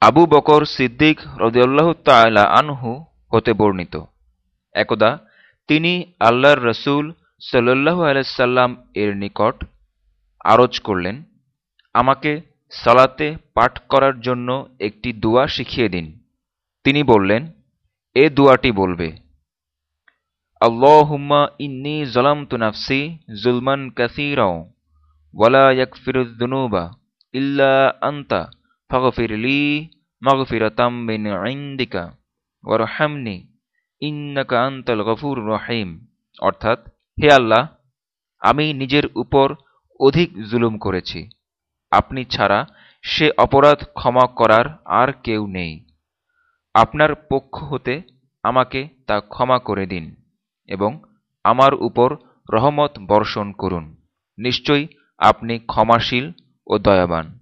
আবু বকর সিদ্দিক রদিয়াল্লাহ তালা আনহু হতে বর্ণিত। একদা তিনি আল্লাহর রসুল সাল্লাহ আলাইসাল্লাম এর নিকট আরজ করলেন, আমাকে সালাতে পাঠ করার জন্য একটি দোয়া শিখিয়ে দিন। তিনি বললেন, এ দোয়াটি বলবে, আল্লাহুম্মা ইন্নি জলাম তুনাফসি জুলমান কাসিরাও, ওয়ালা ইয়াকফিরুয-যুনুবা ইল্লা আনতা। ফাগফির লি মাগফিরাতাম মিন ইনদিকা ওয়ারহামনি গফুর রহিম অর্থাৎ, হে আল্লাহ, আমি নিজের উপর অধিক জুলুম করেছি। আপনি ছাড়া সে অপরাধ ক্ষমা করার আর কেউ নেই। আপনার পক্ষ হতে আমাকে তা ক্ষমা করে দিন এবং আমার উপর রহমত বর্ষণ করুন। নিশ্চয়ই আপনি ক্ষমাশীল ও দয়াবান।